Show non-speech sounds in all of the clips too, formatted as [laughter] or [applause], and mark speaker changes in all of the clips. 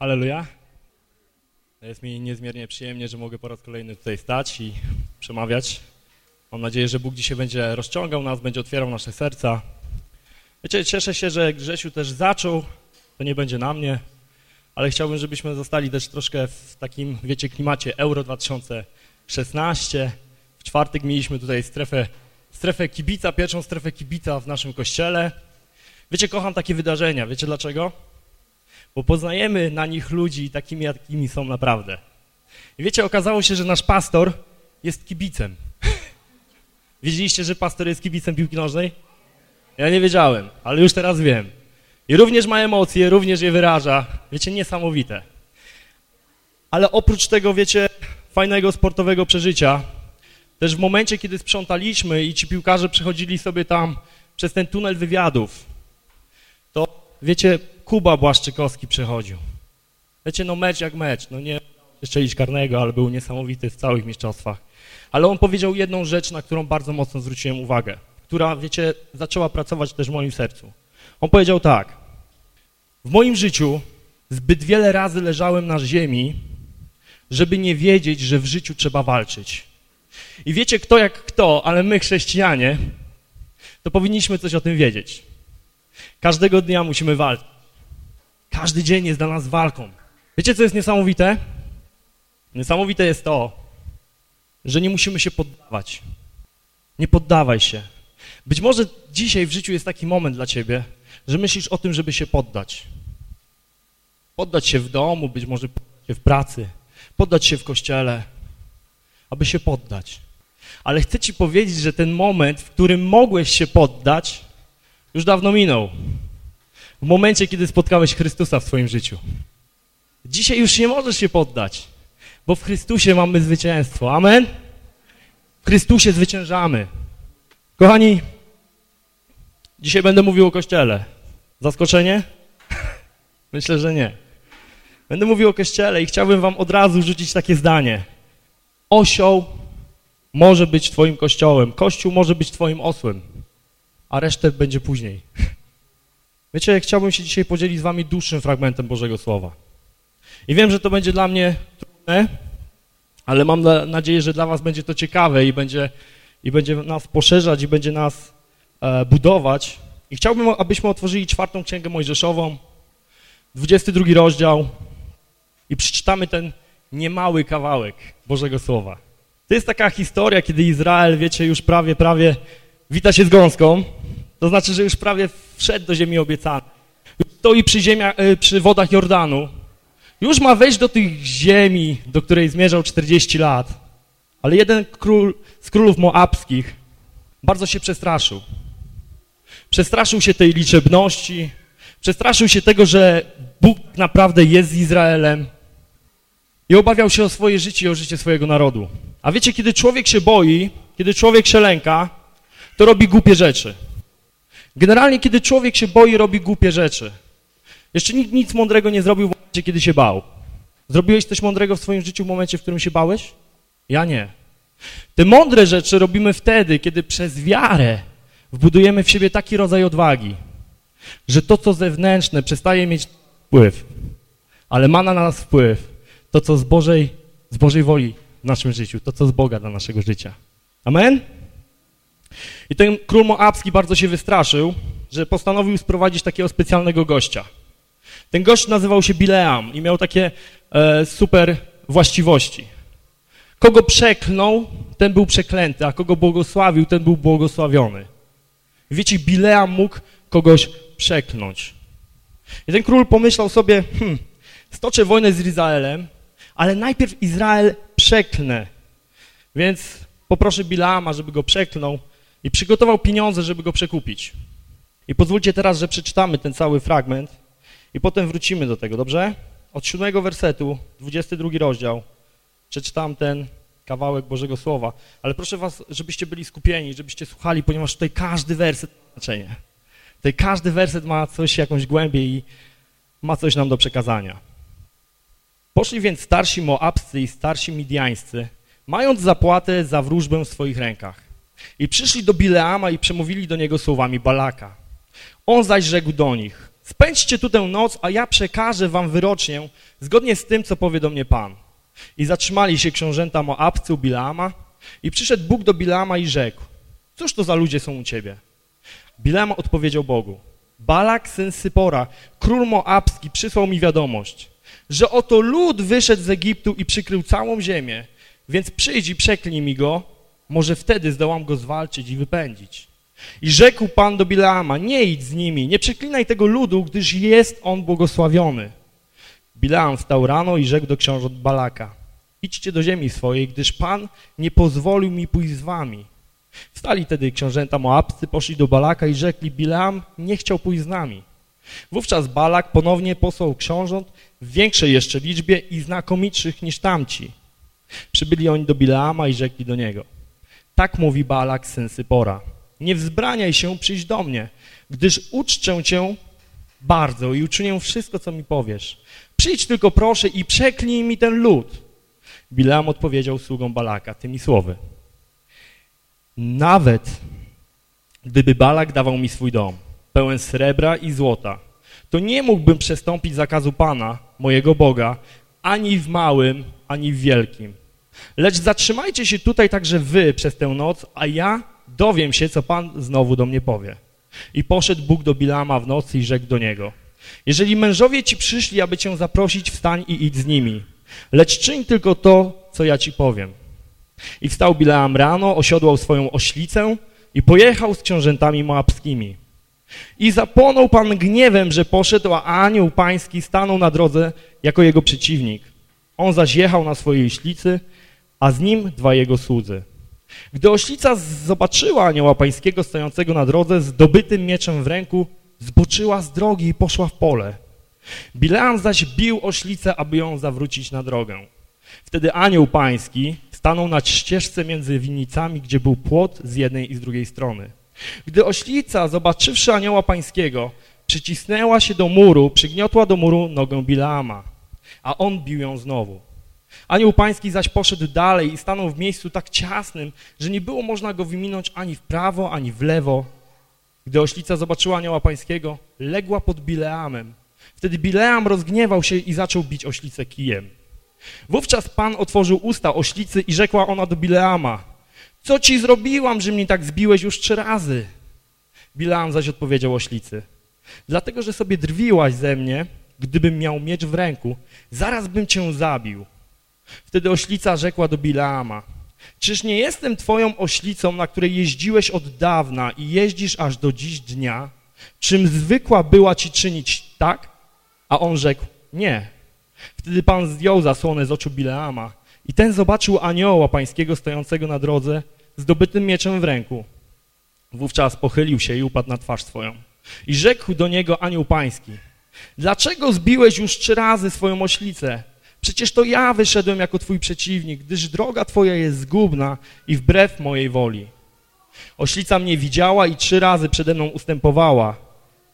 Speaker 1: Halleluja. Jest mi niezmiernie przyjemnie, że mogę po raz kolejny tutaj stać i przemawiać. Mam nadzieję, że Bóg dzisiaj będzie rozciągał nas, będzie otwierał nasze serca. Wiecie, cieszę się, że Grzesiu też zaczął, to nie będzie na mnie, ale chciałbym, żebyśmy zostali też troszkę w takim, wiecie, klimacie Euro 2016. W czwartek mieliśmy tutaj strefę, strefę kibica, pierwszą strefę kibica w naszym kościele. Wiecie, kocham takie wydarzenia. Wiecie dlaczego? Bo poznajemy na nich ludzi takimi, jakimi są naprawdę. I wiecie, okazało się, że nasz pastor jest kibicem. [laughs] Wiedzieliście, że pastor jest kibicem piłki nożnej? Ja nie wiedziałem, ale już teraz wiem. I również ma emocje, również je wyraża. Wiecie, niesamowite. Ale oprócz tego, wiecie, fajnego sportowego przeżycia, też w momencie, kiedy sprzątaliśmy i ci piłkarze przechodzili sobie tam przez ten tunel wywiadów, to, wiecie, Kuba Błaszczykowski przechodził. Wiecie, no mecz jak mecz, no nie strzelić karnego, ale był niesamowity w całych mistrzostwach. Ale on powiedział jedną rzecz, na którą bardzo mocno zwróciłem uwagę, która, wiecie, zaczęła pracować też w moim sercu. On powiedział tak, w moim życiu zbyt wiele razy leżałem na ziemi, żeby nie wiedzieć, że w życiu trzeba walczyć. I wiecie, kto jak kto, ale my chrześcijanie, to powinniśmy coś o tym wiedzieć. Każdego dnia musimy walczyć. Każdy dzień jest dla nas walką. Wiecie, co jest niesamowite? Niesamowite jest to, że nie musimy się poddawać. Nie poddawaj się. Być może dzisiaj w życiu jest taki moment dla ciebie, że myślisz o tym, żeby się poddać. Poddać się w domu, być może poddać się w pracy, poddać się w kościele, aby się poddać. Ale chcę ci powiedzieć, że ten moment, w którym mogłeś się poddać, już dawno minął. W momencie, kiedy spotkałeś Chrystusa w swoim życiu. Dzisiaj już nie możesz się poddać, bo w Chrystusie mamy zwycięstwo. Amen? W Chrystusie zwyciężamy. Kochani, dzisiaj będę mówił o Kościele. Zaskoczenie? [laughs] Myślę, że nie. Będę mówił o Kościele i chciałbym wam od razu rzucić takie zdanie. Osioł może być twoim kościołem, Kościół może być twoim osłem, a resztę będzie później. [laughs] Wiecie, chciałbym się dzisiaj podzielić z wami dłuższym fragmentem Bożego Słowa. I wiem, że to będzie dla mnie trudne, ale mam nadzieję, że dla was będzie to ciekawe i będzie, i będzie nas poszerzać i będzie nas e, budować. I chciałbym, abyśmy otworzyli czwartą księgę Mojżeszową, 22 rozdział i przeczytamy ten niemały kawałek Bożego Słowa. To jest taka historia, kiedy Izrael, wiecie, już prawie, prawie wita się z gąską, to znaczy, że już prawie wszedł do ziemi obiecanej. Stoi przy, ziemia, e, przy wodach Jordanu. Już ma wejść do tych ziemi, do której zmierzał 40 lat. Ale jeden król z królów moabskich bardzo się przestraszył. Przestraszył się tej liczebności, przestraszył się tego, że Bóg naprawdę jest z Izraelem i obawiał się o swoje życie i o życie swojego narodu. A wiecie, kiedy człowiek się boi, kiedy człowiek się lęka, to robi głupie rzeczy. Generalnie, kiedy człowiek się boi, robi głupie rzeczy. Jeszcze nikt nic mądrego nie zrobił w momencie, kiedy się bał. Zrobiłeś coś mądrego w swoim życiu w momencie, w którym się bałeś? Ja nie. Te mądre rzeczy robimy wtedy, kiedy przez wiarę wbudujemy w siebie taki rodzaj odwagi, że to, co zewnętrzne, przestaje mieć wpływ, ale ma na nas wpływ to, co z Bożej, z Bożej woli w naszym życiu, to, co z Boga dla naszego życia. Amen? I ten król Moabski bardzo się wystraszył, że postanowił sprowadzić takiego specjalnego gościa. Ten gość nazywał się Bileam i miał takie e, super właściwości. Kogo przeklnął, ten był przeklęty, a kogo błogosławił, ten był błogosławiony. Wiecie, Bileam mógł kogoś przeklnąć. I ten król pomyślał sobie, hmm, stoczę wojnę z Izraelem, ale najpierw Izrael przeklnę. Więc poproszę Bileama, żeby go przeklnął i przygotował pieniądze, żeby go przekupić. I pozwólcie teraz, że przeczytamy ten cały fragment i potem wrócimy do tego, dobrze? Od siódmego wersetu, 22 rozdział, przeczytam ten kawałek Bożego Słowa. Ale proszę was, żebyście byli skupieni, żebyście słuchali, ponieważ tutaj każdy werset ma znaczenie. Tutaj każdy werset ma coś, jakąś głębię i ma coś nam do przekazania. Poszli więc starsi Moabscy i starsi Midiańscy, mając zapłatę za wróżbę w swoich rękach. I przyszli do Bileama i przemówili do niego słowami Balaka. On zaś rzekł do nich, Spędźcie tu tę noc, a ja przekażę wam wyrocznię, zgodnie z tym, co powie do mnie Pan. I zatrzymali się książęta Moabcy u Bileama i przyszedł Bóg do Bileama i rzekł, cóż to za ludzie są u ciebie? Bileam odpowiedział Bogu, Balak, syn Sypora, król Moabski, przysłał mi wiadomość, że oto lud wyszedł z Egiptu i przykrył całą ziemię, więc przyjdź i przeklnij mi go, może wtedy zdołam go zwalczyć i wypędzić. I rzekł Pan do Bileama, nie idź z nimi, nie przeklinaj tego ludu, gdyż jest on błogosławiony. Bileam wstał rano i rzekł do książąt Balaka, idźcie do ziemi swojej, gdyż Pan nie pozwolił mi pójść z wami. Wstali tedy książęta Moabscy, poszli do Balaka i rzekli, Bileam nie chciał pójść z nami. Wówczas Balak ponownie posłał książąt w większej jeszcze liczbie i znakomitszych niż tamci. Przybyli oni do Bileama i rzekli do niego, tak mówi Balak, syn Sypora, nie wzbraniaj się przyjść do mnie, gdyż uczczę cię bardzo i uczynię wszystko, co mi powiesz. Przyjdź tylko proszę i przeklnij mi ten lud. Bileam odpowiedział sługom Balaka tymi słowy. Nawet gdyby Balak dawał mi swój dom, pełen srebra i złota, to nie mógłbym przestąpić zakazu Pana, mojego Boga, ani w małym, ani w wielkim. Lecz zatrzymajcie się tutaj także wy przez tę noc, a ja dowiem się, co Pan znowu do mnie powie. I poszedł Bóg do Bilama w nocy i rzekł do niego, jeżeli mężowie ci przyszli, aby cię zaprosić, wstań i idź z nimi, lecz czyń tylko to, co ja ci powiem. I wstał Bileam rano, osiodłał swoją oślicę i pojechał z książętami moabskimi. I zapłonął Pan gniewem, że poszedł, a anioł pański stanął na drodze jako jego przeciwnik. On zaś jechał na swojej oślicy, a z nim dwa jego słudzy. Gdy oślica zobaczyła anioła pańskiego stojącego na drodze z dobytym mieczem w ręku, zboczyła z drogi i poszła w pole. Bileam zaś bił oślicę, aby ją zawrócić na drogę. Wtedy anioł pański stanął na ścieżce między winnicami, gdzie był płot z jednej i z drugiej strony. Gdy oślica, zobaczywszy anioła pańskiego, przycisnęła się do muru, przygniotła do muru nogę Bileama, a on bił ją znowu. Anioł pański zaś poszedł dalej i stanął w miejscu tak ciasnym, że nie było można go wyminąć ani w prawo, ani w lewo. Gdy oślica zobaczyła anioła pańskiego, legła pod Bileamem. Wtedy Bileam rozgniewał się i zaczął bić oślicę kijem. Wówczas Pan otworzył usta oślicy i rzekła ona do Bileama, co ci zrobiłam, że mnie tak zbiłeś już trzy razy? Bileam zaś odpowiedział oślicy, dlatego, że sobie drwiłaś ze mnie, gdybym miał miecz w ręku, zaraz bym cię zabił. Wtedy oślica rzekła do Bileama, czyż nie jestem twoją oślicą, na której jeździłeś od dawna i jeździsz aż do dziś dnia? Czym zwykła była ci czynić tak? A on rzekł, nie. Wtedy Pan zdjął zasłonę z oczu Bileama i ten zobaczył anioła pańskiego stojącego na drodze z dobytym mieczem w ręku. Wówczas pochylił się i upadł na twarz swoją. I rzekł do niego anioł pański, dlaczego zbiłeś już trzy razy swoją oślicę? Przecież to ja wyszedłem jako twój przeciwnik, gdyż droga twoja jest zgubna i wbrew mojej woli. Oślica mnie widziała i trzy razy przede mną ustępowała.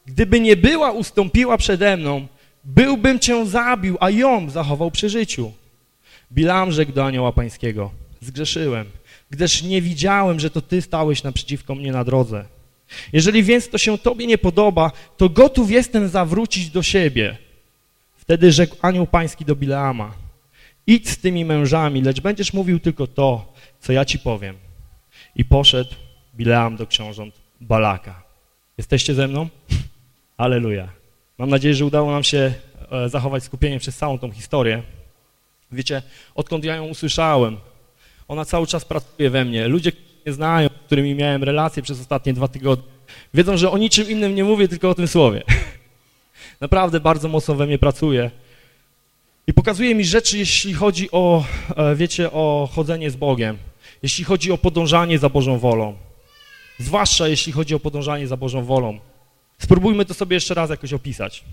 Speaker 1: Gdyby nie była ustąpiła przede mną, byłbym cię zabił, a ją zachował przy życiu. Bilam rzekł do anioła pańskiego, zgrzeszyłem, gdyż nie widziałem, że to ty stałeś naprzeciwko mnie na drodze. Jeżeli więc to się tobie nie podoba, to gotów jestem zawrócić do siebie. Wtedy rzekł anioł pański do Bileama, idź z tymi mężami, lecz będziesz mówił tylko to, co ja ci powiem. I poszedł Bileam do książąt Balaka. Jesteście ze mną? [laughs] Aleluja. Mam nadzieję, że udało nam się e, zachować skupienie przez całą tą historię. Wiecie, odkąd ja ją usłyszałem, ona cały czas pracuje we mnie. Ludzie, którzy mnie znają, z którymi miałem relacje przez ostatnie dwa tygodnie, wiedzą, że o niczym innym nie mówię, tylko o tym słowie. [laughs] Naprawdę bardzo mocno we mnie pracuje. I pokazuje mi rzeczy, jeśli chodzi o, e, wiecie, o chodzenie z Bogiem, jeśli chodzi o podążanie za Bożą wolą. Zwłaszcza jeśli chodzi o podążanie za Bożą wolą. Spróbujmy to sobie jeszcze raz jakoś opisać.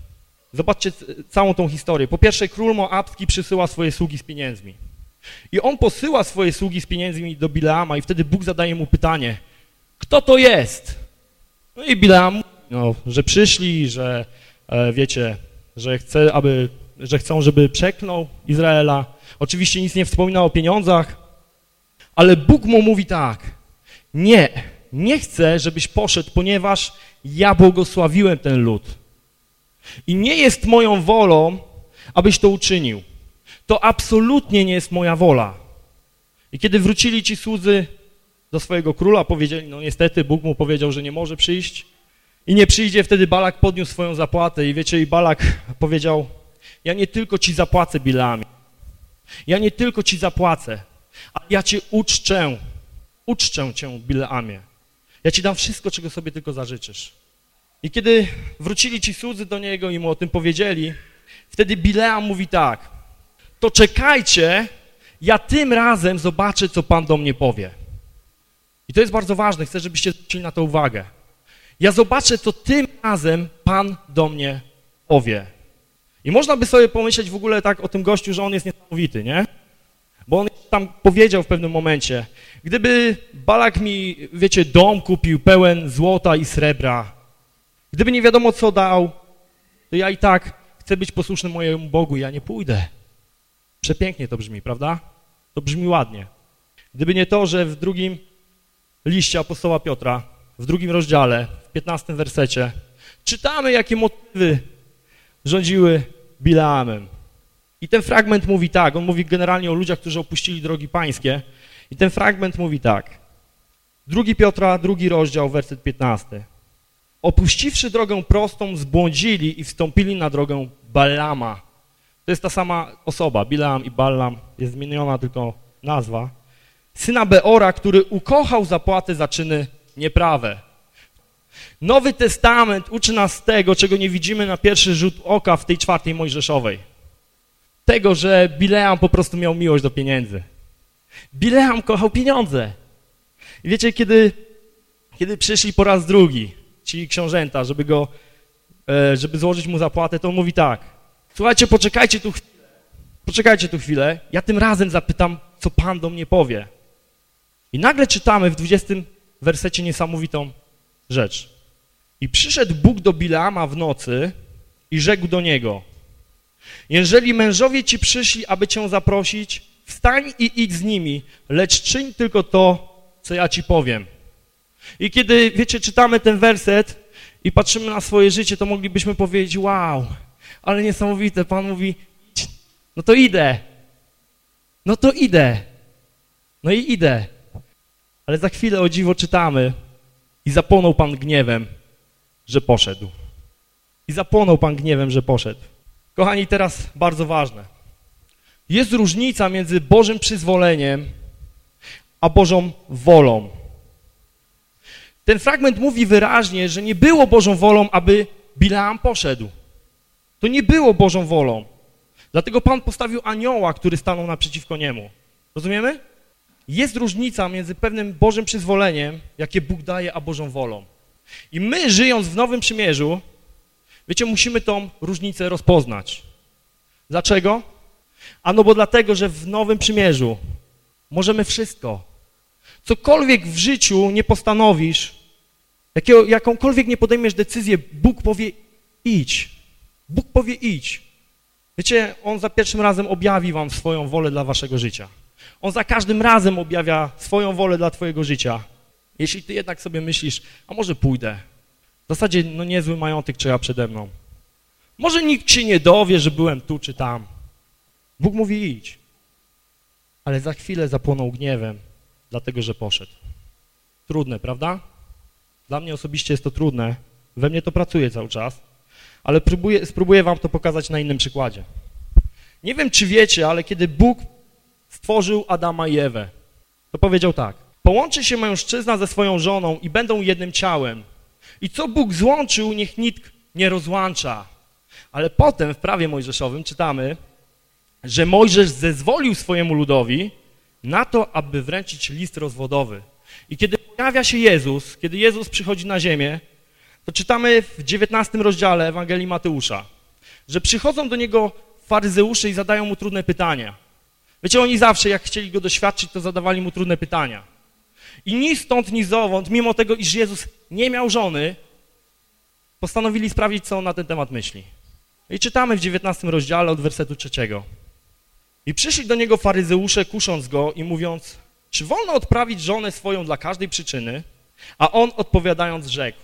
Speaker 1: Zobaczcie całą tą historię. Po pierwsze, król Moabski przysyła swoje sługi z pieniędzmi. I on posyła swoje sługi z pieniędzmi do Bileama i wtedy Bóg zadaje mu pytanie, kto to jest? No i Bileam, no, że przyszli, że e, wiecie, że, chce, aby, że chcą, żeby przeklął Izraela. Oczywiście nic nie wspomina o pieniądzach, ale Bóg mu mówi tak, nie, nie chcę, żebyś poszedł, ponieważ ja błogosławiłem ten lud. I nie jest moją wolą, abyś to uczynił. To absolutnie nie jest moja wola. I kiedy wrócili ci słudzy do swojego króla, powiedzieli, no niestety Bóg mu powiedział, że nie może przyjść i nie przyjdzie, wtedy Balak podniósł swoją zapłatę i wiecie, i Balak powiedział, ja nie tylko ci zapłacę Bilami, ja nie tylko ci zapłacę, ale ja cię uczczę, uczczę cię Bileamie. Ja ci dam wszystko, czego sobie tylko zażyczysz. I kiedy wrócili ci słudzy do niego i mu o tym powiedzieli, wtedy Bileam mówi tak, to czekajcie, ja tym razem zobaczę, co Pan do mnie powie. I to jest bardzo ważne, chcę, żebyście zwrócili na to uwagę. Ja zobaczę, co tym razem Pan do mnie powie. I można by sobie pomyśleć w ogóle tak o tym gościu, że on jest niesamowity, nie? Bo on tam powiedział w pewnym momencie, gdyby Balak mi, wiecie, dom kupił pełen złota i srebra, gdyby nie wiadomo co dał, to ja i tak chcę być posłuszny mojemu Bogu, ja nie pójdę. Przepięknie to brzmi, prawda? To brzmi ładnie. Gdyby nie to, że w drugim liście apostoła Piotra, w drugim rozdziale, w 15 wersecie, czytamy, jakie motywy rządziły Bileamem. I ten fragment mówi tak, on mówi generalnie o ludziach, którzy opuścili drogi pańskie. I ten fragment mówi tak. Drugi Piotra, drugi rozdział, werset 15. Opuściwszy drogę prostą, zbłądzili i wstąpili na drogę Balama. To jest ta sama osoba, Bileam i Balam, jest zmieniona tylko nazwa. Syna Beora, który ukochał zapłatę za czyny nieprawe. Nowy Testament uczy nas tego, czego nie widzimy na pierwszy rzut oka w tej czwartej Mojżeszowej. Tego, że Bileam po prostu miał miłość do pieniędzy. Bileam kochał pieniądze. I wiecie, kiedy, kiedy przyszli po raz drugi ci książęta, żeby go, e, żeby złożyć mu zapłatę, to on mówi tak, słuchajcie, poczekajcie tu chwilę, poczekajcie tu chwilę, ja tym razem zapytam, co Pan do mnie powie. I nagle czytamy w 20 wersecie niesamowitą rzecz. I przyszedł Bóg do Bileama w nocy i rzekł do niego, jeżeli mężowie ci przyszli, aby cię zaprosić, wstań i idź z nimi, lecz czyń tylko to, co ja ci powiem. I kiedy, wiecie, czytamy ten werset i patrzymy na swoje życie, to moglibyśmy powiedzieć, wow, ale niesamowite, Pan mówi, no to idę, no to idę, no i idę. Ale za chwilę o dziwo czytamy i zapłonął Pan gniewem, że poszedł. I zapłonął Pan gniewem, że poszedł. Kochani, teraz bardzo ważne. Jest różnica między Bożym przyzwoleniem a Bożą wolą. Ten fragment mówi wyraźnie, że nie było Bożą wolą, aby Bileam poszedł. To nie było Bożą wolą. Dlatego Pan postawił anioła, który stanął naprzeciwko niemu. Rozumiemy? Jest różnica między pewnym Bożym przyzwoleniem, jakie Bóg daje, a Bożą wolą. I my, żyjąc w Nowym Przymierzu, wiecie, musimy tą różnicę rozpoznać. Dlaczego? Ano bo dlatego, że w Nowym Przymierzu możemy wszystko. Cokolwiek w życiu nie postanowisz, jakiego, jakąkolwiek nie podejmiesz decyzję, Bóg powie idź. Bóg powie idź. Wiecie, On za pierwszym razem objawi wam swoją wolę dla waszego życia. On za każdym razem objawia swoją wolę dla twojego życia. Jeśli ty jednak sobie myślisz, a może pójdę, w zasadzie no niezły majątek czeka przede mną. Może nikt się nie dowie, że byłem tu czy tam. Bóg mówi idź. Ale za chwilę zapłonął gniewem, dlatego że poszedł. Trudne, prawda? Dla mnie osobiście jest to trudne. We mnie to pracuje cały czas. Ale próbuję, spróbuję wam to pokazać na innym przykładzie. Nie wiem, czy wiecie, ale kiedy Bóg stworzył Adama i Ewę, to powiedział tak. Połączy się mężczyzna ze swoją żoną i będą jednym ciałem. I co Bóg złączył, niech nikt nie rozłącza. Ale potem w prawie mojżeszowym czytamy, że Mojżesz zezwolił swojemu ludowi na to, aby wręczyć list rozwodowy. I kiedy pojawia się Jezus, kiedy Jezus przychodzi na ziemię, to czytamy w 19 rozdziale Ewangelii Mateusza, że przychodzą do niego faryzeusze i zadają mu trudne pytania. Wiecie, oni zawsze, jak chcieli go doświadczyć, to zadawali mu trudne pytania. I ni stąd, ni zowąd, mimo tego, iż Jezus nie miał żony, postanowili sprawdzić, co on na ten temat myśli. I czytamy w 19 rozdziale od wersetu trzeciego. I przyszli do niego faryzeusze, kusząc go i mówiąc, czy wolno odprawić żonę swoją dla każdej przyczyny? A on odpowiadając rzekł,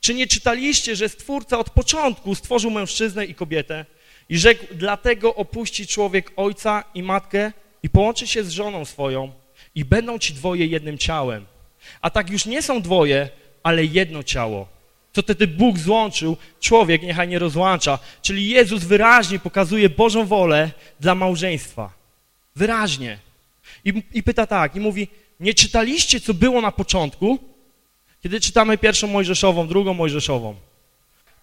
Speaker 1: Czy nie czytaliście, że Stwórca od początku stworzył mężczyznę i kobietę i rzekł, dlatego opuści człowiek ojca i matkę i połączy się z żoną swoją i będą ci dwoje jednym ciałem. A tak już nie są dwoje, ale jedno ciało. Co wtedy Bóg złączył, człowiek niechaj nie rozłącza. Czyli Jezus wyraźnie pokazuje Bożą wolę dla małżeństwa. Wyraźnie. I, I pyta tak, i mówi, nie czytaliście, co było na początku? Kiedy czytamy pierwszą Mojżeszową, drugą Mojżeszową,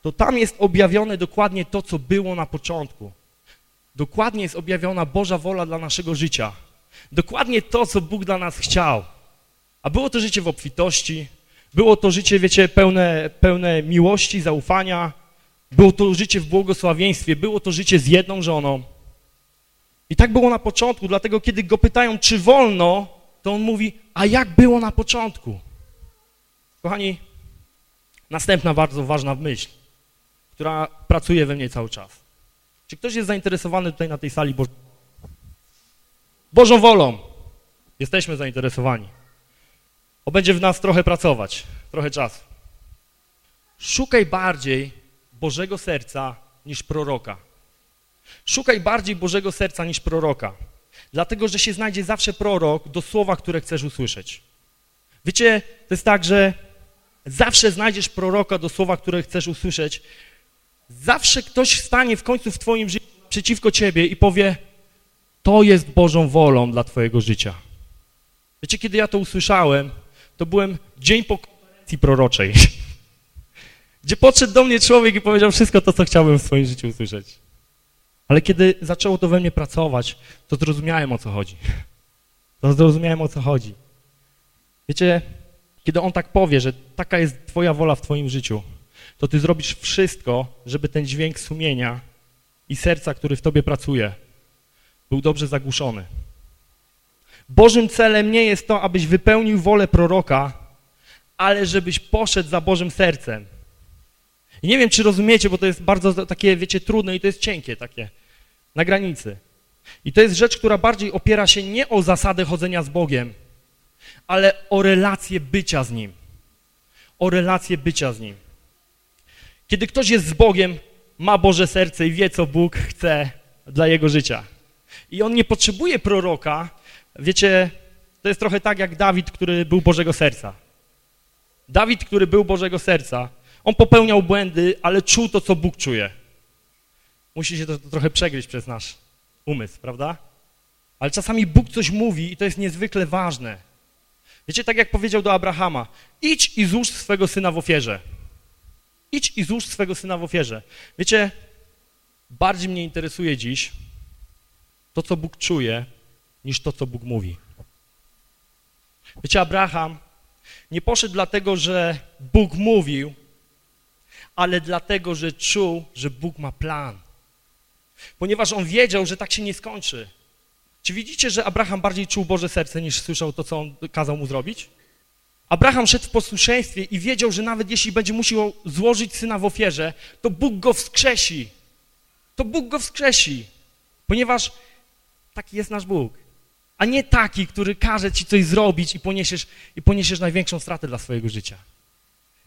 Speaker 1: to tam jest objawione dokładnie to, co było na początku. Dokładnie jest objawiona Boża wola dla naszego życia. Dokładnie to, co Bóg dla nas chciał. A było to życie w obfitości, było to życie, wiecie, pełne, pełne miłości, zaufania, było to życie w błogosławieństwie, było to życie z jedną żoną. I tak było na początku, dlatego kiedy go pytają, czy wolno, to on mówi, a jak było na początku? Kochani, następna bardzo ważna myśl, która pracuje we mnie cały czas. Czy ktoś jest zainteresowany tutaj na tej sali Bożą, Bożą wolą? Jesteśmy zainteresowani. Bo będzie w nas trochę pracować, trochę czasu. Szukaj bardziej Bożego serca niż proroka. Szukaj bardziej Bożego serca niż proroka. Dlatego, że się znajdzie zawsze prorok do słowa, które chcesz usłyszeć. Wiecie, to jest tak, że zawsze znajdziesz proroka do słowa, które chcesz usłyszeć. Zawsze ktoś stanie w końcu w twoim życiu przeciwko ciebie i powie to jest Bożą wolą dla twojego życia. Wiecie, kiedy ja to usłyszałem, to byłem dzień po konferencji proroczej, [laughs] gdzie podszedł do mnie człowiek i powiedział wszystko to, co chciałbym w swoim życiu usłyszeć. Ale kiedy zaczęło to we mnie pracować, to zrozumiałem, o co chodzi. [laughs] To zrozumiałem, o co chodzi. Wiecie, kiedy on tak powie, że taka jest twoja wola w twoim życiu, to ty zrobisz wszystko, żeby ten dźwięk sumienia i serca, który w tobie pracuje, był dobrze zagłuszony. Bożym celem nie jest to, abyś wypełnił wolę proroka, ale żebyś poszedł za Bożym sercem. I nie wiem, czy rozumiecie, bo to jest bardzo takie, wiecie, trudne i to jest cienkie takie, na granicy. I to jest rzecz, która bardziej opiera się nie o zasadę chodzenia z Bogiem, ale o relację bycia z Nim. O relację bycia z Nim. Kiedy ktoś jest z Bogiem, ma Boże serce i wie, co Bóg chce dla jego życia. I on nie potrzebuje proroka, Wiecie, to jest trochę tak jak Dawid, który był Bożego Serca. Dawid, który był Bożego Serca, on popełniał błędy, ale czuł to, co Bóg czuje. Musi się to, to trochę przegryźć przez nasz umysł, prawda? Ale czasami Bóg coś mówi i to jest niezwykle ważne. Wiecie, tak jak powiedział do Abrahama, idź i złóż swego syna w ofierze. Idź i złóż swego syna w ofierze. Wiecie, bardziej mnie interesuje dziś to, co Bóg czuje, niż to, co Bóg mówi. Wiecie, Abraham nie poszedł dlatego, że Bóg mówił, ale dlatego, że czuł, że Bóg ma plan. Ponieważ on wiedział, że tak się nie skończy. Czy widzicie, że Abraham bardziej czuł Boże serce, niż słyszał to, co on kazał mu zrobić? Abraham szedł w posłuszeństwie i wiedział, że nawet jeśli będzie musiał złożyć syna w ofierze, to Bóg go wskrzesi. To Bóg go wskrzesi, ponieważ taki jest nasz Bóg a nie taki, który każe ci coś zrobić i poniesiesz, i poniesiesz największą stratę dla swojego życia.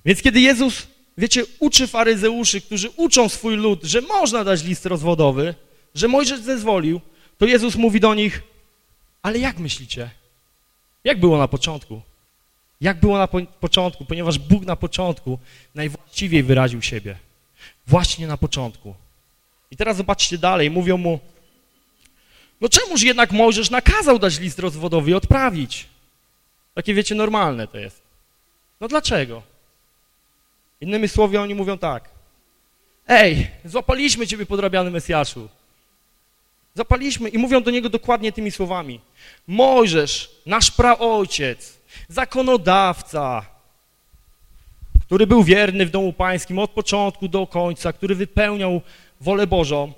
Speaker 1: Więc kiedy Jezus, wiecie, uczy faryzeuszy, którzy uczą swój lud, że można dać list rozwodowy, że Mojżesz zezwolił, to Jezus mówi do nich, ale jak myślicie? Jak było na początku? Jak było na po początku? Ponieważ Bóg na początku najwłaściwiej wyraził siebie. Właśnie na początku. I teraz zobaczcie dalej, mówią mu, no czemuż jednak Mojżesz nakazał dać list rozwodowy i odprawić? Takie, wiecie, normalne to jest. No dlaczego? Innymi słowy, oni mówią tak. Ej, złapaliśmy ciebie, podrabiany Mesjaszu. Zapaliśmy i mówią do niego dokładnie tymi słowami. Mojżesz, nasz praojciec, zakonodawca, który był wierny w domu pańskim od początku do końca, który wypełniał wolę Bożą,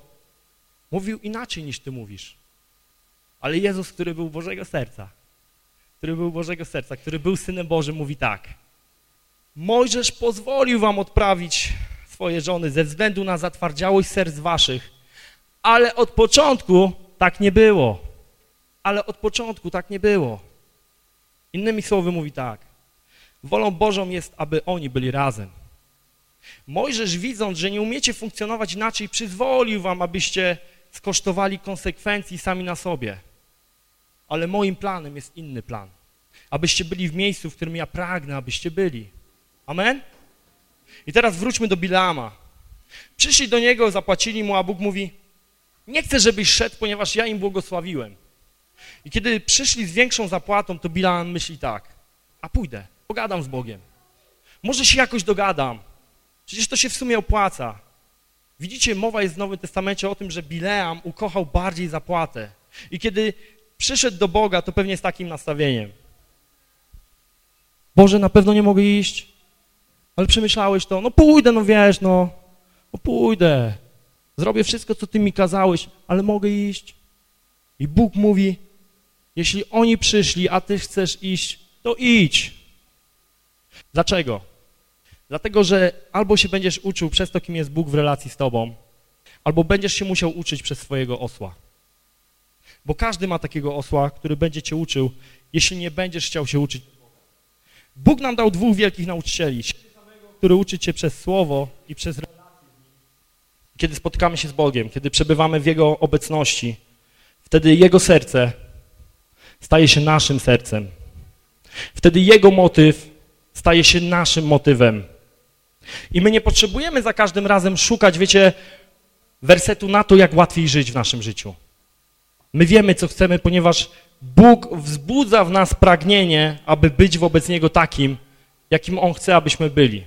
Speaker 1: mówił inaczej niż ty mówisz. Ale Jezus, który był Bożego serca, który był Bożego serca, który był Synem Bożym, mówi tak. Mojżesz pozwolił wam odprawić swoje żony ze względu na zatwardziałość serc waszych, ale od początku tak nie było. Ale od początku tak nie było. Innymi słowy mówi tak. Wolą Bożą jest, aby oni byli razem. Mojżesz widząc, że nie umiecie funkcjonować inaczej, przyzwolił wam, abyście skosztowali konsekwencji sami na sobie. Ale moim planem jest inny plan. Abyście byli w miejscu, w którym ja pragnę, abyście byli. Amen? I teraz wróćmy do Bilama. Przyszli do niego, zapłacili mu, a Bóg mówi, nie chcę, żebyś szedł, ponieważ ja im błogosławiłem. I kiedy przyszli z większą zapłatą, to Bilam myśli tak, a pójdę, pogadam z Bogiem. Może się jakoś dogadam. Przecież to się w sumie opłaca. Widzicie, mowa jest w Nowym Testamencie o tym, że Bileam ukochał bardziej zapłatę. I kiedy przyszedł do Boga, to pewnie z takim nastawieniem. Boże, na pewno nie mogę iść, ale przemyślałeś to, no pójdę, no wiesz, no, no pójdę. Zrobię wszystko, co Ty mi kazałeś, ale mogę iść. I Bóg mówi, jeśli oni przyszli, a Ty chcesz iść, to idź. Dlaczego? Dlatego, że albo się będziesz uczył przez to, kim jest Bóg w relacji z Tobą, albo będziesz się musiał uczyć przez swojego osła. Bo każdy ma takiego osła, który będzie Cię uczył, jeśli nie będziesz chciał się uczyć. Bóg nam dał dwóch wielkich nauczycieli, który uczy Cię przez słowo i przez. Kiedy spotykamy się z Bogiem, kiedy przebywamy w Jego obecności, wtedy Jego serce staje się naszym sercem. Wtedy Jego motyw staje się naszym motywem. I my nie potrzebujemy za każdym razem szukać, wiecie, wersetu na to, jak łatwiej żyć w naszym życiu. My wiemy, co chcemy, ponieważ Bóg wzbudza w nas pragnienie, aby być wobec Niego takim, jakim On chce, abyśmy byli.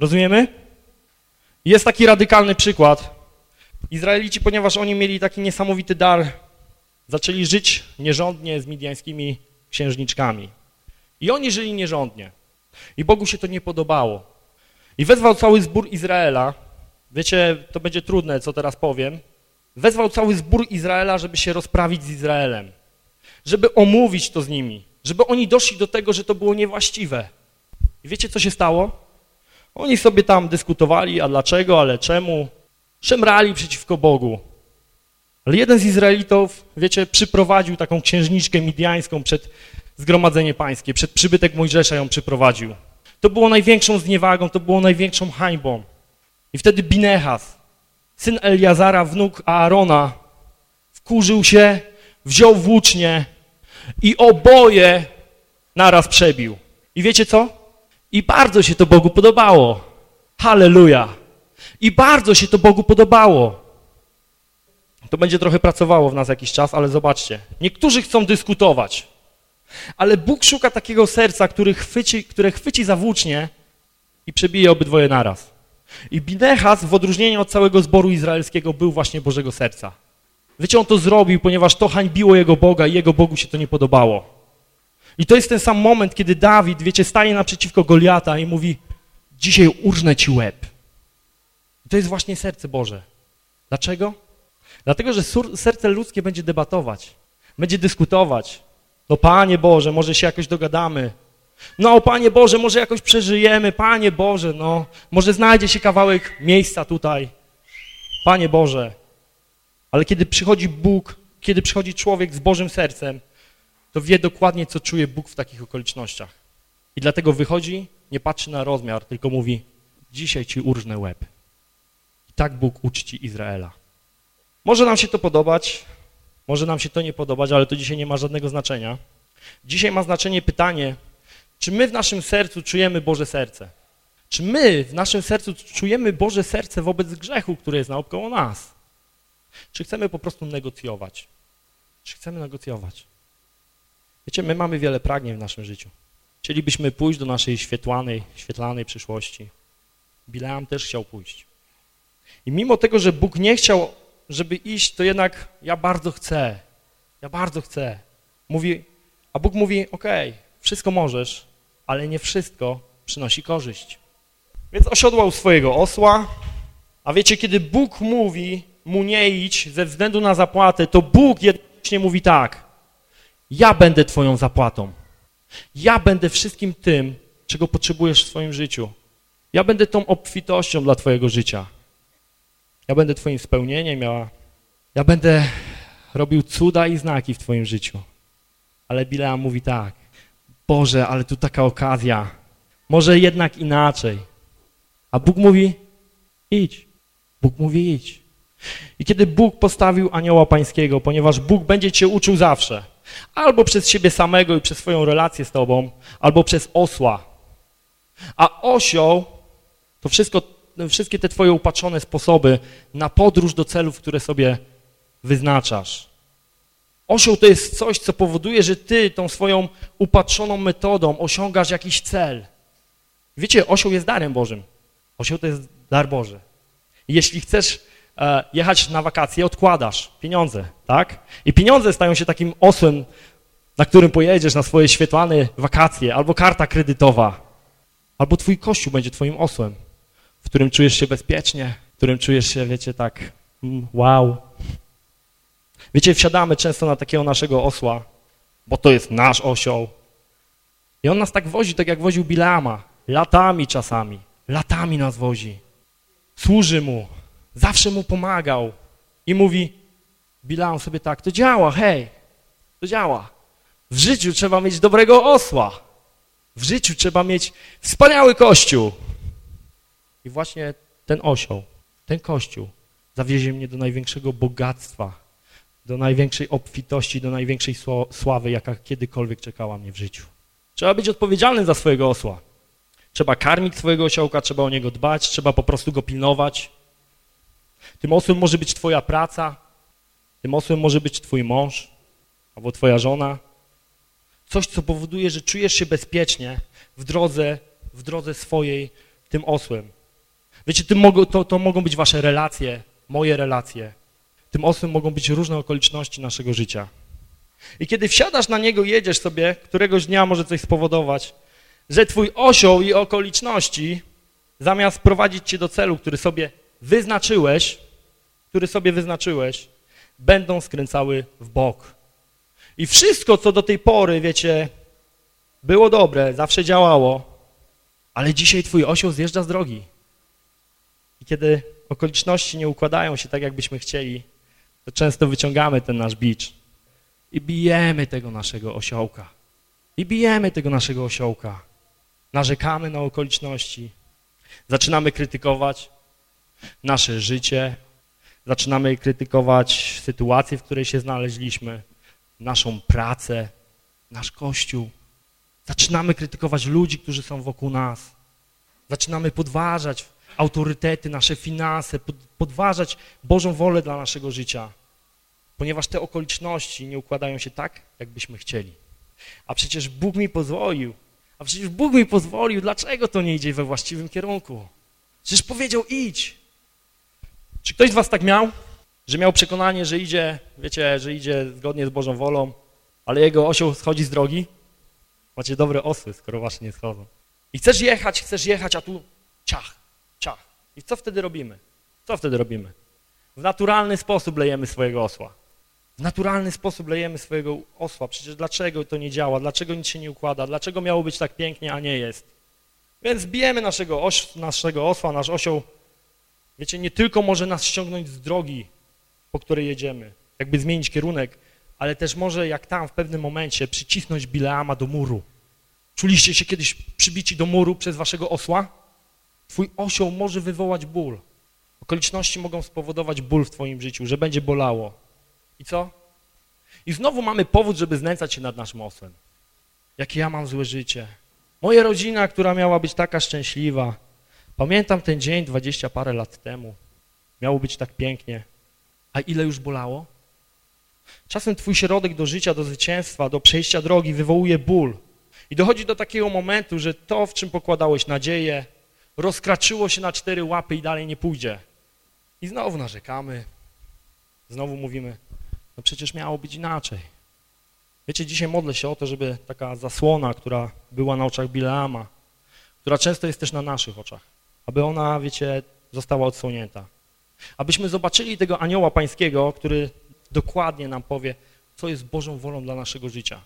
Speaker 1: Rozumiemy? Jest taki radykalny przykład. Izraelici, ponieważ oni mieli taki niesamowity dar, zaczęli żyć nierządnie z midiańskimi księżniczkami. I oni żyli nierządnie. I Bogu się to nie podobało. I wezwał cały zbór Izraela, wiecie, to będzie trudne, co teraz powiem, wezwał cały zbór Izraela, żeby się rozprawić z Izraelem, żeby omówić to z nimi, żeby oni doszli do tego, że to było niewłaściwe. I wiecie, co się stało? Oni sobie tam dyskutowali, a dlaczego, ale czemu, szemrali przeciwko Bogu. Ale jeden z Izraelitów, wiecie, przyprowadził taką księżniczkę midiańską przed zgromadzenie pańskie, przed przybytek Mojżesza ją przyprowadził. To było największą zniewagą, to było największą hańbą. I wtedy Binehas, syn Eliazara, wnuk Aarona, wkurzył się, wziął włócznie i oboje naraz przebił. I wiecie co? I bardzo się to Bogu podobało. Halleluja. I bardzo się to Bogu podobało. To będzie trochę pracowało w nas jakiś czas, ale zobaczcie. Niektórzy chcą dyskutować, ale Bóg szuka takiego serca, który chwyci, które chwyci za włócznie i przebije obydwoje naraz. I Binechas w odróżnieniu od całego zboru izraelskiego był właśnie Bożego serca. Wiecie, on to zrobił, ponieważ to hańbiło jego Boga i jego Bogu się to nie podobało. I to jest ten sam moment, kiedy Dawid, wiecie, staje naprzeciwko Goliata i mówi dzisiaj urżnę ci łeb. I to jest właśnie serce Boże. Dlaczego? Dlatego, że serce ludzkie będzie debatować, będzie dyskutować, no Panie Boże, może się jakoś dogadamy. No Panie Boże, może jakoś przeżyjemy. Panie Boże, no może znajdzie się kawałek miejsca tutaj. Panie Boże. Ale kiedy przychodzi Bóg, kiedy przychodzi człowiek z Bożym sercem, to wie dokładnie, co czuje Bóg w takich okolicznościach. I dlatego wychodzi, nie patrzy na rozmiar, tylko mówi, dzisiaj ci urżnę łeb. I tak Bóg uczci Izraela. Może nam się to podobać, może nam się to nie podobać, ale to dzisiaj nie ma żadnego znaczenia. Dzisiaj ma znaczenie pytanie, czy my w naszym sercu czujemy Boże serce? Czy my w naszym sercu czujemy Boże serce wobec grzechu, który jest naokoło nas? Czy chcemy po prostu negocjować? Czy chcemy negocjować? Wiecie, my mamy wiele pragnień w naszym życiu. Chcielibyśmy pójść do naszej świetlanej, świetlanej przyszłości. Bileam też chciał pójść. I mimo tego, że Bóg nie chciał żeby iść, to jednak ja bardzo chcę. Ja bardzo chcę. Mówi, a Bóg mówi, okej, okay, wszystko możesz, ale nie wszystko przynosi korzyść. Więc osiodłał swojego osła, a wiecie, kiedy Bóg mówi mu nie idź ze względu na zapłatę, to Bóg jednocześnie mówi tak, ja będę twoją zapłatą. Ja będę wszystkim tym, czego potrzebujesz w swoim życiu. Ja będę tą obfitością dla twojego życia. Ja będę Twoim spełnieniem, ja, ja będę robił cuda i znaki w Twoim życiu. Ale Bileam mówi tak, Boże, ale tu taka okazja, może jednak inaczej. A Bóg mówi, idź. Bóg mówi, idź. I kiedy Bóg postawił anioła pańskiego, ponieważ Bóg będzie cię uczył zawsze, albo przez siebie samego i przez swoją relację z tobą, albo przez osła. A osioł to wszystko, wszystkie te twoje upatrzone sposoby na podróż do celów, które sobie wyznaczasz. Osioł to jest coś, co powoduje, że ty tą swoją upatrzoną metodą osiągasz jakiś cel. Wiecie, osioł jest darem Bożym. Osioł to jest dar Boży. Jeśli chcesz e, jechać na wakacje, odkładasz pieniądze, tak? I pieniądze stają się takim osłem, na którym pojedziesz na swoje świetlane wakacje, albo karta kredytowa, albo twój kościół będzie twoim osłem, w którym czujesz się bezpiecznie, w którym czujesz się, wiecie, tak mm, wow. Wiecie, wsiadamy często na takiego naszego osła, bo to jest nasz osioł. I on nas tak wozi, tak jak woził Bileama, latami czasami, latami nas wozi. Służy mu, zawsze mu pomagał i mówi, Bileam sobie tak, to działa, hej, to działa. W życiu trzeba mieć dobrego osła. W życiu trzeba mieć wspaniały kościół. I właśnie ten osioł, ten kościół zawiezie mnie do największego bogactwa, do największej obfitości, do największej sławy, jaka kiedykolwiek czekała mnie w życiu. Trzeba być odpowiedzialnym za swojego osła. Trzeba karmić swojego osiołka, trzeba o niego dbać, trzeba po prostu go pilnować. Tym osłem może być twoja praca, tym osłem może być twój mąż albo twoja żona. Coś, co powoduje, że czujesz się bezpiecznie w drodze, w drodze swojej tym osłem. Wiecie, tym mogą, to, to mogą być wasze relacje, moje relacje. Tym osłem mogą być różne okoliczności naszego życia. I kiedy wsiadasz na niego, jedziesz sobie, któregoś dnia może coś spowodować, że twój osioł i okoliczności, zamiast prowadzić cię do celu, który sobie wyznaczyłeś, który sobie wyznaczyłeś, będą skręcały w bok. I wszystko, co do tej pory, wiecie, było dobre, zawsze działało, ale dzisiaj twój osioł zjeżdża z drogi. I kiedy okoliczności nie układają się tak, jakbyśmy chcieli, to często wyciągamy ten nasz bicz i bijemy tego naszego osiołka. I bijemy tego naszego osiołka. Narzekamy na okoliczności. Zaczynamy krytykować nasze życie. Zaczynamy krytykować sytuację, w której się znaleźliśmy naszą pracę, nasz Kościół. Zaczynamy krytykować ludzi, którzy są wokół nas. Zaczynamy podważać autorytety, nasze finanse, podważać Bożą wolę dla naszego życia, ponieważ te okoliczności nie układają się tak, jakbyśmy chcieli. A przecież Bóg mi pozwolił, a przecież Bóg mi pozwolił, dlaczego to nie idzie we właściwym kierunku? Przecież powiedział idź. Czy ktoś z was tak miał? że miał przekonanie, że idzie, wiecie, że idzie zgodnie z Bożą wolą, ale jego osioł schodzi z drogi? Macie dobre osły, skoro wasze nie schodzą. I chcesz jechać, chcesz jechać, a tu ciach. I co wtedy robimy? Co wtedy robimy? W naturalny sposób lejemy swojego osła. W naturalny sposób lejemy swojego osła. Przecież dlaczego to nie działa? Dlaczego nic się nie układa? Dlaczego miało być tak pięknie, a nie jest? Więc bijemy naszego, oś, naszego osła, nasz osioł. Wiecie, nie tylko może nas ściągnąć z drogi, po której jedziemy, jakby zmienić kierunek, ale też może jak tam w pewnym momencie przycisnąć Bileama do muru. Czuliście się kiedyś przybici do muru przez waszego osła? Twój osioł może wywołać ból. Okoliczności mogą spowodować ból w twoim życiu, że będzie bolało. I co? I znowu mamy powód, żeby znęcać się nad naszym osłem. Jakie ja mam złe życie. Moja rodzina, która miała być taka szczęśliwa. Pamiętam ten dzień dwadzieścia parę lat temu. Miało być tak pięknie. A ile już bolało? Czasem twój środek do życia, do zwycięstwa, do przejścia drogi wywołuje ból. I dochodzi do takiego momentu, że to, w czym pokładałeś nadzieję, rozkraczyło się na cztery łapy i dalej nie pójdzie. I znowu narzekamy. Znowu mówimy, no przecież miało być inaczej. Wiecie, dzisiaj modlę się o to, żeby taka zasłona, która była na oczach Bileama, która często jest też na naszych oczach, aby ona, wiecie, została odsłonięta. Abyśmy zobaczyli tego anioła pańskiego, który dokładnie nam powie, co jest Bożą wolą dla naszego życia,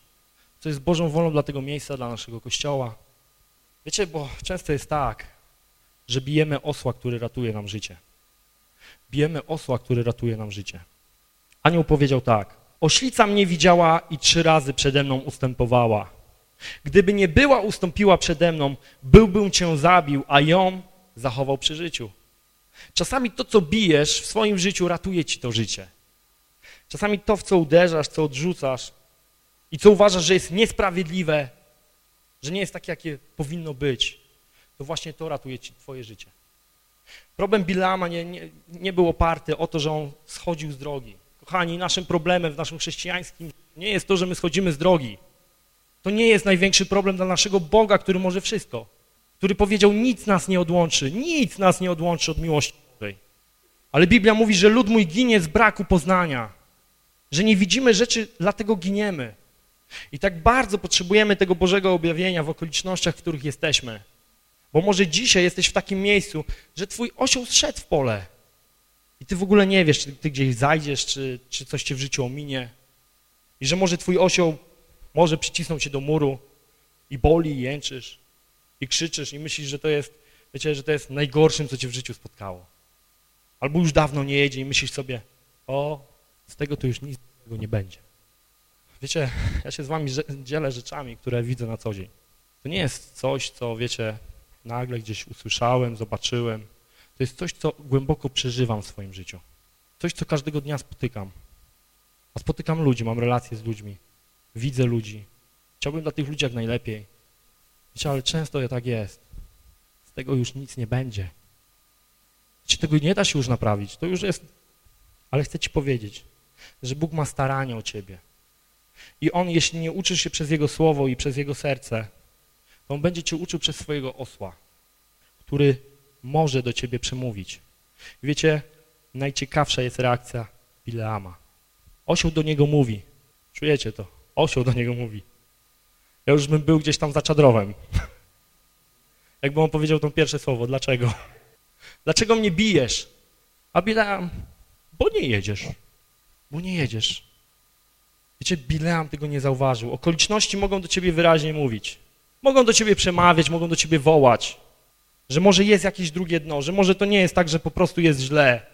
Speaker 1: co jest Bożą wolą dla tego miejsca, dla naszego kościoła. Wiecie, bo często jest tak, że bijemy osła, który ratuje nam życie. Bijemy osła, który ratuje nam życie. Anioł powiedział tak, oślica mnie widziała i trzy razy przede mną ustępowała. Gdyby nie była ustąpiła przede mną, byłbym cię zabił, a ją zachował przy życiu. Czasami to, co bijesz w swoim życiu, ratuje ci to życie. Czasami to, w co uderzasz, co odrzucasz i co uważasz, że jest niesprawiedliwe, że nie jest takie, jakie powinno być, to właśnie to ratuje ci twoje życie. Problem Bilama nie, nie, nie był oparty o to, że on schodził z drogi. Kochani, naszym problemem w naszym chrześcijańskim nie jest to, że my schodzimy z drogi. To nie jest największy problem dla naszego Boga, który może wszystko. Który powiedział, nic nas nie odłączy, nic nas nie odłączy od miłości. Ale Biblia mówi, że lud mój ginie z braku poznania. Że nie widzimy rzeczy, dlatego giniemy. I tak bardzo potrzebujemy tego Bożego objawienia w okolicznościach, w których jesteśmy. Bo może dzisiaj jesteś w takim miejscu, że twój osioł zszedł w pole i ty w ogóle nie wiesz, czy ty gdzieś zajdziesz, czy, czy coś cię w życiu ominie. I że może twój osioł może przycisnął cię do muru i boli, i jęczysz, i krzyczysz i myślisz, że to jest, wiecie, że to jest najgorszym, co cię w życiu spotkało. Albo już dawno nie jedzie i myślisz sobie, o, z tego to już nic nie będzie. Wiecie, ja się z wami dzielę rzeczami, które widzę na co dzień. To nie jest coś, co, wiecie, nagle gdzieś usłyszałem, zobaczyłem. To jest coś, co głęboko przeżywam w swoim życiu. Coś, co każdego dnia spotykam. A spotykam ludzi, mam relacje z ludźmi, widzę ludzi. Chciałbym dla tych ludzi jak najlepiej. Wiecie, ale często tak jest. Z tego już nic nie będzie. Wiecie, tego nie da się już naprawić. To już jest... Ale chcę ci powiedzieć, że Bóg ma staranie o ciebie. I On, jeśli nie uczysz się przez Jego Słowo i przez Jego serce, On będzie cię uczył przez swojego osła, który może do ciebie przemówić. Wiecie, najciekawsza jest reakcja Bileama. Osioł do niego mówi. Czujecie to? Osioł do niego mówi. Ja już bym był gdzieś tam za czadrowem. [laughs] Jakby on powiedział to pierwsze słowo. Dlaczego? [laughs] Dlaczego mnie bijesz? A Bileam, bo nie jedziesz. Bo nie jedziesz. Wiecie, Bileam tego nie zauważył. Okoliczności mogą do ciebie wyraźnie mówić. Mogą do ciebie przemawiać, mogą do ciebie wołać, że może jest jakieś drugie dno, że może to nie jest tak, że po prostu jest źle.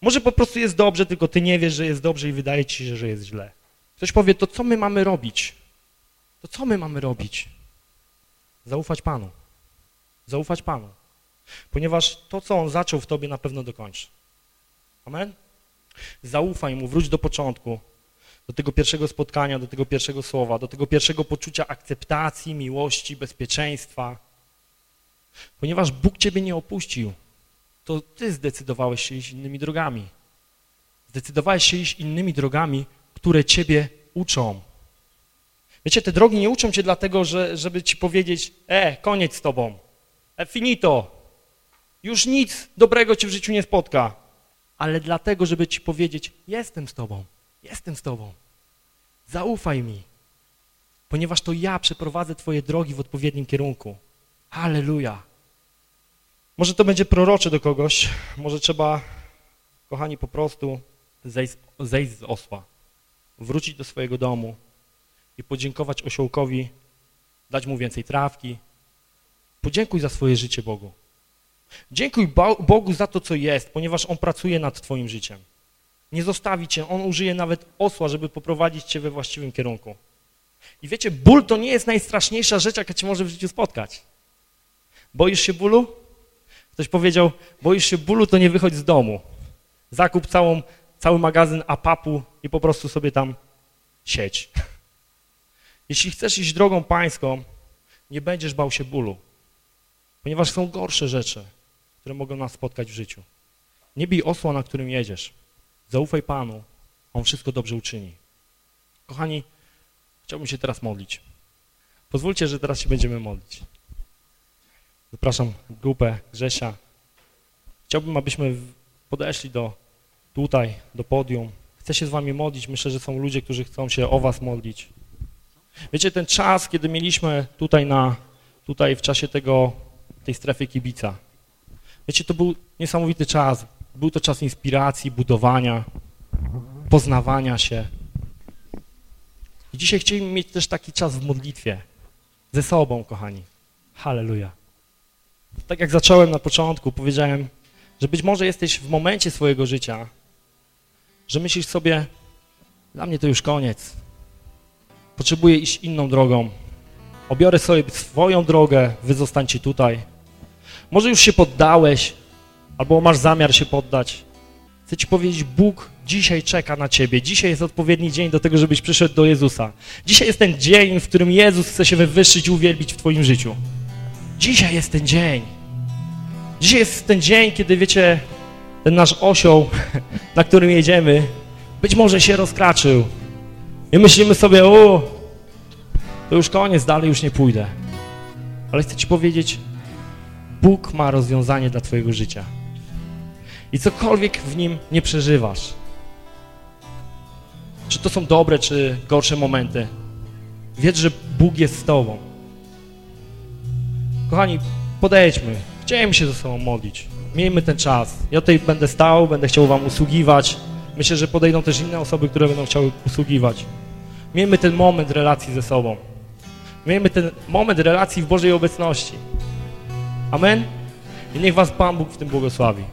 Speaker 1: Może po prostu jest dobrze, tylko ty nie wiesz, że jest dobrze i wydaje ci się, że jest źle. Ktoś powie, to co my mamy robić? To co my mamy robić? Zaufać Panu. Zaufać Panu. Ponieważ to, co On zaczął w tobie, na pewno dokończy. Amen? Zaufaj Mu, wróć do początku, do tego pierwszego spotkania, do tego pierwszego słowa, do tego pierwszego poczucia akceptacji, miłości, bezpieczeństwa. Ponieważ Bóg ciebie nie opuścił, to ty zdecydowałeś się iść innymi drogami. Zdecydowałeś się iść innymi drogami, które ciebie uczą. Wiecie, te drogi nie uczą cię dlatego, że, żeby ci powiedzieć, e, koniec z tobą, e, finito, już nic dobrego cię w życiu nie spotka, ale dlatego, żeby ci powiedzieć, jestem z tobą. Jestem z Tobą. Zaufaj mi, ponieważ to ja przeprowadzę Twoje drogi w odpowiednim kierunku. Halleluja. Może to będzie prorocze do kogoś, może trzeba, kochani, po prostu zejść, zejść z osła, wrócić do swojego domu i podziękować osiołkowi, dać mu więcej trawki. Podziękuj za swoje życie Bogu. Dziękuj Bogu za to, co jest, ponieważ On pracuje nad Twoim życiem. Nie zostawi cię, on użyje nawet osła, żeby poprowadzić cię we właściwym kierunku. I wiecie, ból to nie jest najstraszniejsza rzecz, jaka cię może w życiu spotkać. Boisz się bólu? Ktoś powiedział, boisz się bólu, to nie wychodź z domu. Zakup całą, cały magazyn apapu i po prostu sobie tam sieć. [laughs] Jeśli chcesz iść drogą pańską, nie będziesz bał się bólu, ponieważ są gorsze rzeczy, które mogą nas spotkać w życiu. Nie bij osła, na którym jedziesz. Zaufaj Panu, On wszystko dobrze uczyni. Kochani, chciałbym się teraz modlić. Pozwólcie, że teraz się będziemy modlić. Zapraszam grupę Grzesia. Chciałbym, abyśmy podeszli do tutaj, do podium. Chcę się z wami modlić. Myślę, że są ludzie, którzy chcą się o was modlić. Wiecie, ten czas, kiedy mieliśmy tutaj na, tutaj w czasie tego, tej strefy kibica. Wiecie, to był niesamowity czas. Był to czas inspiracji, budowania, poznawania się. I dzisiaj chcielibyśmy mieć też taki czas w modlitwie ze sobą, kochani. Halleluja. Tak jak zacząłem na początku, powiedziałem, że być może jesteś w momencie swojego życia, że myślisz sobie, dla mnie to już koniec. Potrzebuję iść inną drogą. Obiorę sobie swoją drogę, wy zostańcie tutaj. Może już się poddałeś, albo masz zamiar się poddać. Chcę ci powiedzieć, Bóg dzisiaj czeka na ciebie. Dzisiaj jest odpowiedni dzień do tego, żebyś przyszedł do Jezusa. Dzisiaj jest ten dzień, w którym Jezus chce się wywyższyć i uwielbić w twoim życiu. Dzisiaj jest ten dzień. Dzisiaj jest ten dzień, kiedy wiecie, ten nasz osioł, [laughs] na którym jedziemy, być może się rozkraczył. I myślimy sobie, o, to już koniec, dalej już nie pójdę. Ale chcę ci powiedzieć, Bóg ma rozwiązanie dla twojego życia. I cokolwiek w nim nie przeżywasz, czy to są dobre, czy gorsze momenty, wiedz, że Bóg jest z tobą. Kochani, podejdźmy, chciałem się ze sobą modlić. Miejmy ten czas. Ja tutaj będę stał, będę chciał wam usługiwać. Myślę, że podejdą też inne osoby, które będą chciały usługiwać. Miejmy ten moment relacji ze sobą. Miejmy ten moment relacji w Bożej obecności. Amen? I niech was Pan Bóg w tym błogosławi.